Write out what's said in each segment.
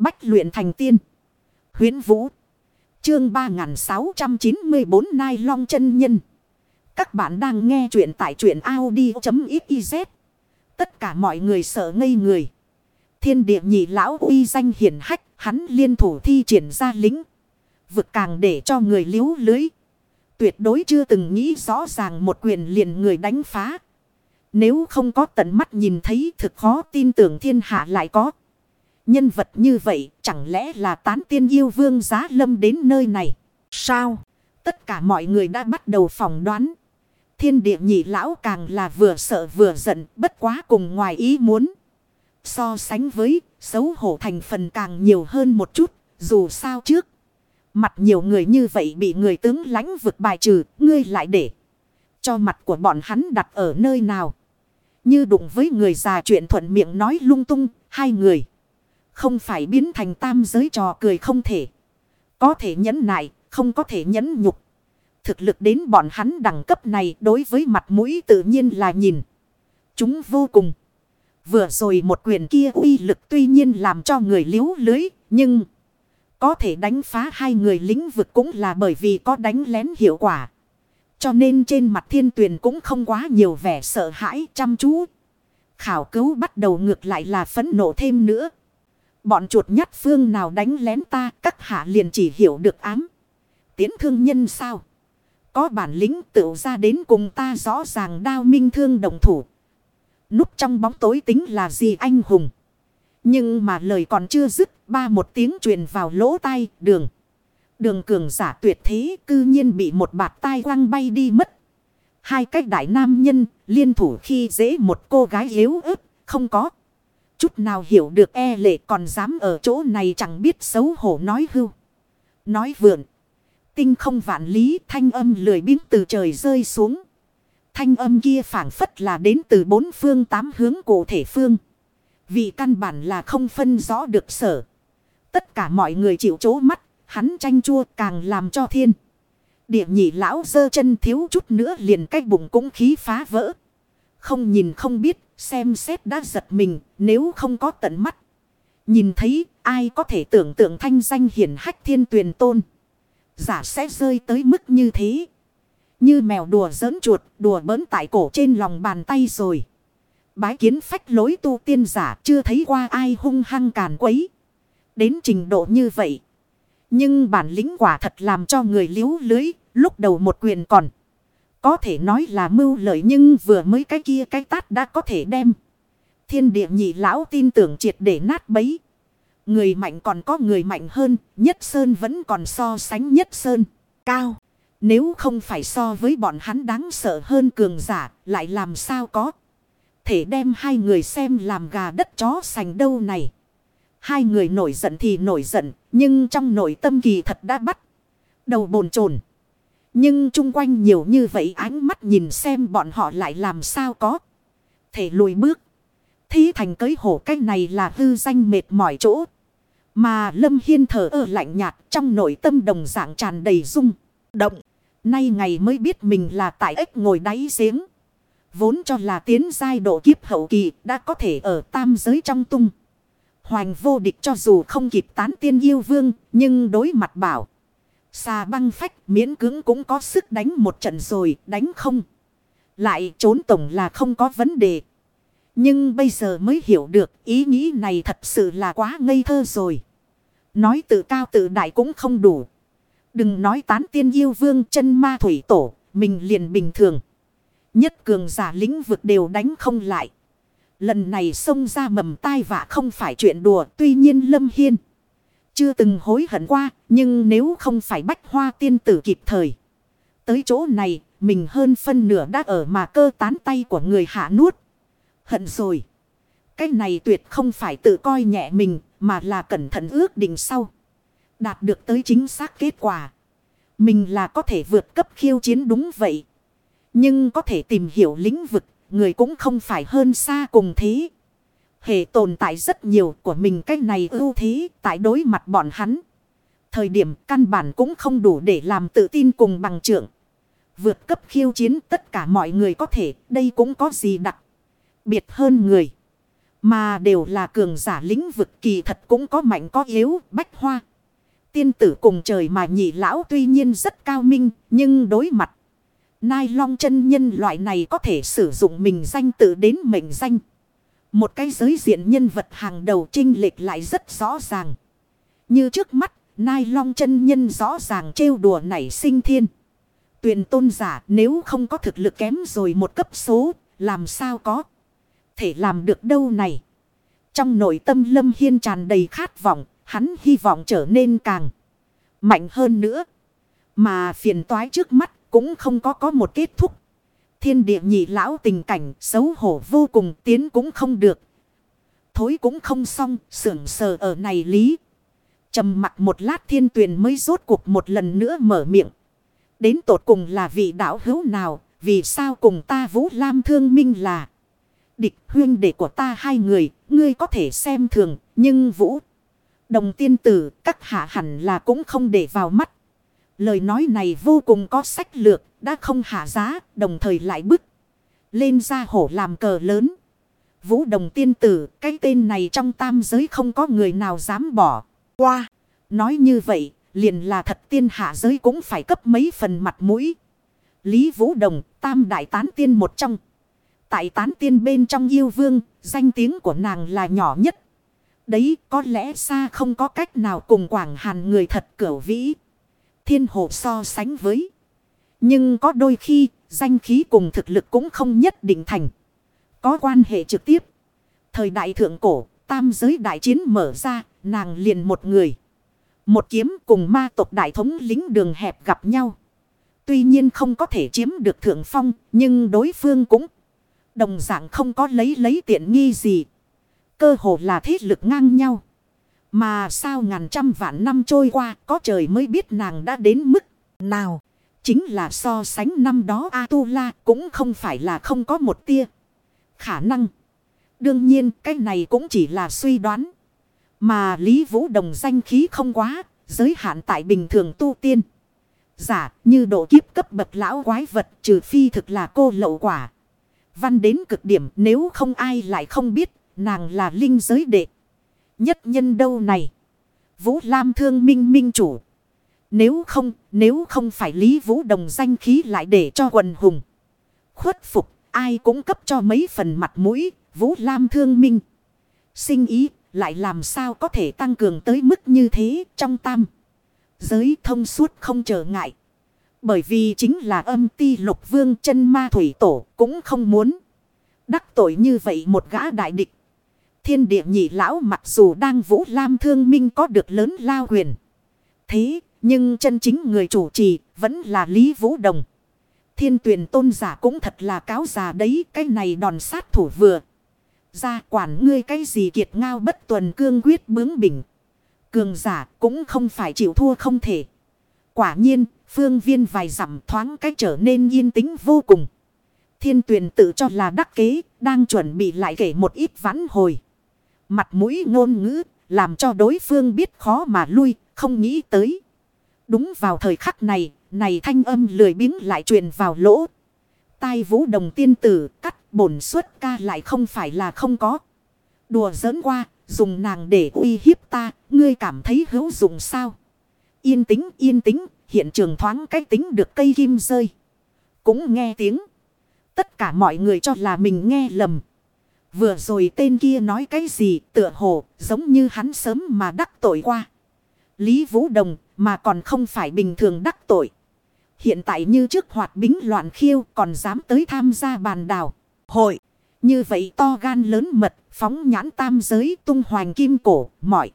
Bách luyện thành tiên. huyễn Vũ. Chương 3694 Nai Long chân Nhân. Các bạn đang nghe truyện tại truyện Audi.xyz. Tất cả mọi người sợ ngây người. Thiên địa nhị lão uy danh hiển hách. Hắn liên thủ thi triển ra lính. Vực càng để cho người liếu lưới. Tuyệt đối chưa từng nghĩ rõ ràng một quyền liền người đánh phá. Nếu không có tận mắt nhìn thấy thực khó tin tưởng thiên hạ lại có. Nhân vật như vậy chẳng lẽ là tán tiên yêu vương giá lâm đến nơi này? Sao? Tất cả mọi người đã bắt đầu phỏng đoán. Thiên địa nhị lão càng là vừa sợ vừa giận, bất quá cùng ngoài ý muốn. So sánh với, xấu hổ thành phần càng nhiều hơn một chút, dù sao trước. Mặt nhiều người như vậy bị người tướng lãnh vực bài trừ, ngươi lại để. Cho mặt của bọn hắn đặt ở nơi nào. Như đụng với người già chuyện thuận miệng nói lung tung, hai người. Không phải biến thành tam giới trò cười không thể. Có thể nhẫn nại, không có thể nhẫn nhục. Thực lực đến bọn hắn đẳng cấp này đối với mặt mũi tự nhiên là nhìn. Chúng vô cùng. Vừa rồi một quyền kia uy lực tuy nhiên làm cho người liếu lưới, nhưng có thể đánh phá hai người lĩnh vực cũng là bởi vì có đánh lén hiệu quả. Cho nên trên mặt thiên tuyền cũng không quá nhiều vẻ sợ hãi chăm chú. Khảo cứu bắt đầu ngược lại là phấn nộ thêm nữa. Bọn chuột nhắt phương nào đánh lén ta các hạ liền chỉ hiểu được ám. Tiến thương nhân sao? Có bản lĩnh tự ra đến cùng ta rõ ràng đao minh thương đồng thủ. Núp trong bóng tối tính là gì anh hùng? Nhưng mà lời còn chưa dứt, ba một tiếng truyền vào lỗ tai, đường. Đường cường giả tuyệt thế cư nhiên bị một bạt tai quăng bay đi mất. Hai cách đại nam nhân liên thủ khi dễ một cô gái yếu ớt, không có. Chút nào hiểu được e lệ còn dám ở chỗ này chẳng biết xấu hổ nói hưu. Nói vượn. Tinh không vạn lý thanh âm lười biếng từ trời rơi xuống. Thanh âm kia phảng phất là đến từ bốn phương tám hướng cụ thể phương. Vì căn bản là không phân rõ được sở. Tất cả mọi người chịu chố mắt, hắn tranh chua càng làm cho thiên. Địa nhị lão dơ chân thiếu chút nữa liền cách bụng cũng khí phá vỡ. Không nhìn không biết, xem xét đã giật mình, nếu không có tận mắt. Nhìn thấy, ai có thể tưởng tượng thanh danh hiển hách thiên tuyền tôn. Giả sẽ rơi tới mức như thế. Như mèo đùa giỡn chuột, đùa bỡn tại cổ trên lòng bàn tay rồi. Bái kiến phách lối tu tiên giả chưa thấy qua ai hung hăng càn quấy. Đến trình độ như vậy. Nhưng bản lĩnh quả thật làm cho người liếu lưới, lúc đầu một quyền còn. Có thể nói là mưu lợi nhưng vừa mới cái kia cái tát đã có thể đem. Thiên địa nhị lão tin tưởng triệt để nát bấy. Người mạnh còn có người mạnh hơn, nhất sơn vẫn còn so sánh nhất sơn, cao. Nếu không phải so với bọn hắn đáng sợ hơn cường giả, lại làm sao có. Thể đem hai người xem làm gà đất chó sành đâu này. Hai người nổi giận thì nổi giận, nhưng trong nội tâm kỳ thật đã bắt. Đầu bồn chồn nhưng chung quanh nhiều như vậy ánh mắt nhìn xem bọn họ lại làm sao có. Thể lùi bước. Thí thành cưới hổ cái này là hư danh mệt mỏi chỗ. Mà Lâm Hiên thở ở lạnh nhạt trong nội tâm đồng dạng tràn đầy rung, động. Nay ngày mới biết mình là tại ếch ngồi đáy giếng. Vốn cho là tiến giai độ kiếp hậu kỳ đã có thể ở tam giới trong tung. Hoành vô địch cho dù không kịp tán tiên yêu vương, nhưng đối mặt bảo. Xà băng phách miễn cứng cũng có sức đánh một trận rồi, đánh không. Lại trốn tổng là không có vấn đề. Nhưng bây giờ mới hiểu được ý nghĩ này thật sự là quá ngây thơ rồi. Nói tự cao tự đại cũng không đủ. Đừng nói tán tiên yêu vương chân ma thủy tổ, mình liền bình thường. Nhất cường giả lĩnh vực đều đánh không lại. Lần này xông ra mầm tai vạ không phải chuyện đùa. Tuy nhiên Lâm Hiên chưa từng hối hận qua. Nhưng nếu không phải bách hoa tiên tử kịp thời. Tới chỗ này mình hơn phân nửa đã ở mà cơ tán tay của người hạ nuốt. Hận rồi. Cái này tuyệt không phải tự coi nhẹ mình mà là cẩn thận ước định sau. Đạt được tới chính xác kết quả. Mình là có thể vượt cấp khiêu chiến đúng vậy. Nhưng có thể tìm hiểu lĩnh vực, người cũng không phải hơn xa cùng thế. Hệ tồn tại rất nhiều của mình cái này ưu thế tại đối mặt bọn hắn. Thời điểm căn bản cũng không đủ để làm tự tin cùng bằng trưởng. Vượt cấp khiêu chiến tất cả mọi người có thể, đây cũng có gì đặc biệt hơn người. Mà đều là cường giả lĩnh vực kỳ thật cũng có mạnh có yếu, bách hoa. Tiên tử cùng trời mà nhị lão tuy nhiên rất cao minh, nhưng đối mặt. Nai long chân nhân loại này có thể sử dụng mình danh tự đến mệnh danh. Một cái giới diện nhân vật hàng đầu trinh lệch lại rất rõ ràng. Như trước mắt, Nai long chân nhân rõ ràng trêu đùa nảy sinh thiên. Tuyền tôn giả nếu không có thực lực kém rồi một cấp số, làm sao có. Thể làm được đâu này. Trong nội tâm lâm hiên tràn đầy khát vọng, hắn hy vọng trở nên càng mạnh hơn nữa. Mà phiền toái trước mắt cũng không có có một kết thúc. Thiên địa nhị lão tình cảnh xấu hổ vô cùng tiến cũng không được. Thối cũng không xong, sưởng sờ ở này lý. trầm mặt một lát thiên tuyền mới rốt cuộc một lần nữa mở miệng. Đến tột cùng là vị đạo hữu nào, vì sao cùng ta Vũ Lam thương minh là địch huyên đệ của ta hai người, ngươi có thể xem thường, nhưng Vũ Đồng tiên tử, các hạ hẳn là cũng không để vào mắt. Lời nói này vô cùng có sách lược, đã không hạ giá, đồng thời lại bức. Lên ra hổ làm cờ lớn. Vũ đồng tiên tử, cái tên này trong tam giới không có người nào dám bỏ qua. Nói như vậy, liền là thật tiên hạ giới cũng phải cấp mấy phần mặt mũi. Lý Vũ Đồng, tam đại tán tiên một trong. Tại tán tiên bên trong yêu vương, danh tiếng của nàng là nhỏ nhất. Đấy có lẽ xa không có cách nào cùng quảng hàn người thật cửu vĩ. Thiên hộ so sánh với. Nhưng có đôi khi, danh khí cùng thực lực cũng không nhất định thành. Có quan hệ trực tiếp. Thời đại thượng cổ, tam giới đại chiến mở ra, nàng liền một người. Một kiếm cùng ma tộc đại thống lính đường hẹp gặp nhau. Tuy nhiên không có thể chiếm được thượng phong, nhưng đối phương cũng đồng dạng không có lấy lấy tiện nghi gì. Cơ hồ là thế lực ngang nhau. Mà sao ngàn trăm vạn năm trôi qua có trời mới biết nàng đã đến mức nào. Chính là so sánh năm đó A-tu-la cũng không phải là không có một tia khả năng. Đương nhiên cái này cũng chỉ là suy đoán. Mà Lý Vũ Đồng danh khí không quá, giới hạn tại bình thường tu tiên. Giả như độ kiếp cấp bậc lão quái vật trừ phi thực là cô lậu quả. Văn đến cực điểm nếu không ai lại không biết nàng là linh giới đệ. Nhất nhân đâu này. Vũ Lam thương minh minh chủ. Nếu không, nếu không phải Lý Vũ Đồng danh khí lại để cho quần hùng. Khuất phục, ai cũng cấp cho mấy phần mặt mũi, Vũ Lam thương minh. Sinh ý, lại làm sao có thể tăng cường tới mức như thế trong tam. Giới thông suốt không trở ngại. Bởi vì chính là âm ti lục vương chân ma thủy tổ cũng không muốn. Đắc tội như vậy một gã đại địch. Thiên địa nhị lão mặc dù đang vũ lam thương minh có được lớn lao huyền. Thế nhưng chân chính người chủ trì vẫn là Lý Vũ Đồng. Thiên tuyển tôn giả cũng thật là cáo già đấy. Cái này đòn sát thủ vừa. Ra quản ngươi cái gì kiệt ngao bất tuần cương quyết bướng bỉnh. Cường giả cũng không phải chịu thua không thể. Quả nhiên, phương viên vài dặm thoáng cách trở nên yên tĩnh vô cùng. Thiên tuyển tự cho là đắc kế, đang chuẩn bị lại kể một ít vãn hồi. Mặt mũi ngôn ngữ, làm cho đối phương biết khó mà lui, không nghĩ tới. Đúng vào thời khắc này, này thanh âm lười biếng lại truyền vào lỗ. Tai vũ đồng tiên tử cắt bổn suất ca lại không phải là không có. Đùa giỡn qua, dùng nàng để uy hiếp ta, ngươi cảm thấy hữu dụng sao? Yên tĩnh, yên tĩnh, hiện trường thoáng cách tính được cây kim rơi. Cũng nghe tiếng. Tất cả mọi người cho là mình nghe lầm. Vừa rồi tên kia nói cái gì tựa hồ giống như hắn sớm mà đắc tội qua. Lý Vũ Đồng mà còn không phải bình thường đắc tội. Hiện tại như trước hoạt bính loạn khiêu còn dám tới tham gia bàn đào. Hội. Như vậy to gan lớn mật, phóng nhãn tam giới tung hoành kim cổ, mọi.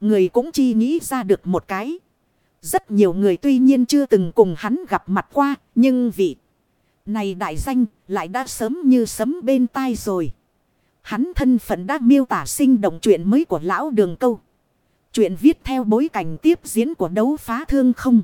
Người cũng chi nghĩ ra được một cái. Rất nhiều người tuy nhiên chưa từng cùng hắn gặp mặt qua. Nhưng vị này đại danh lại đã sớm như sấm bên tai rồi. Hắn thân phận đã miêu tả sinh động chuyện mới của lão đường câu. Chuyện viết theo bối cảnh tiếp diễn của đấu phá thương không.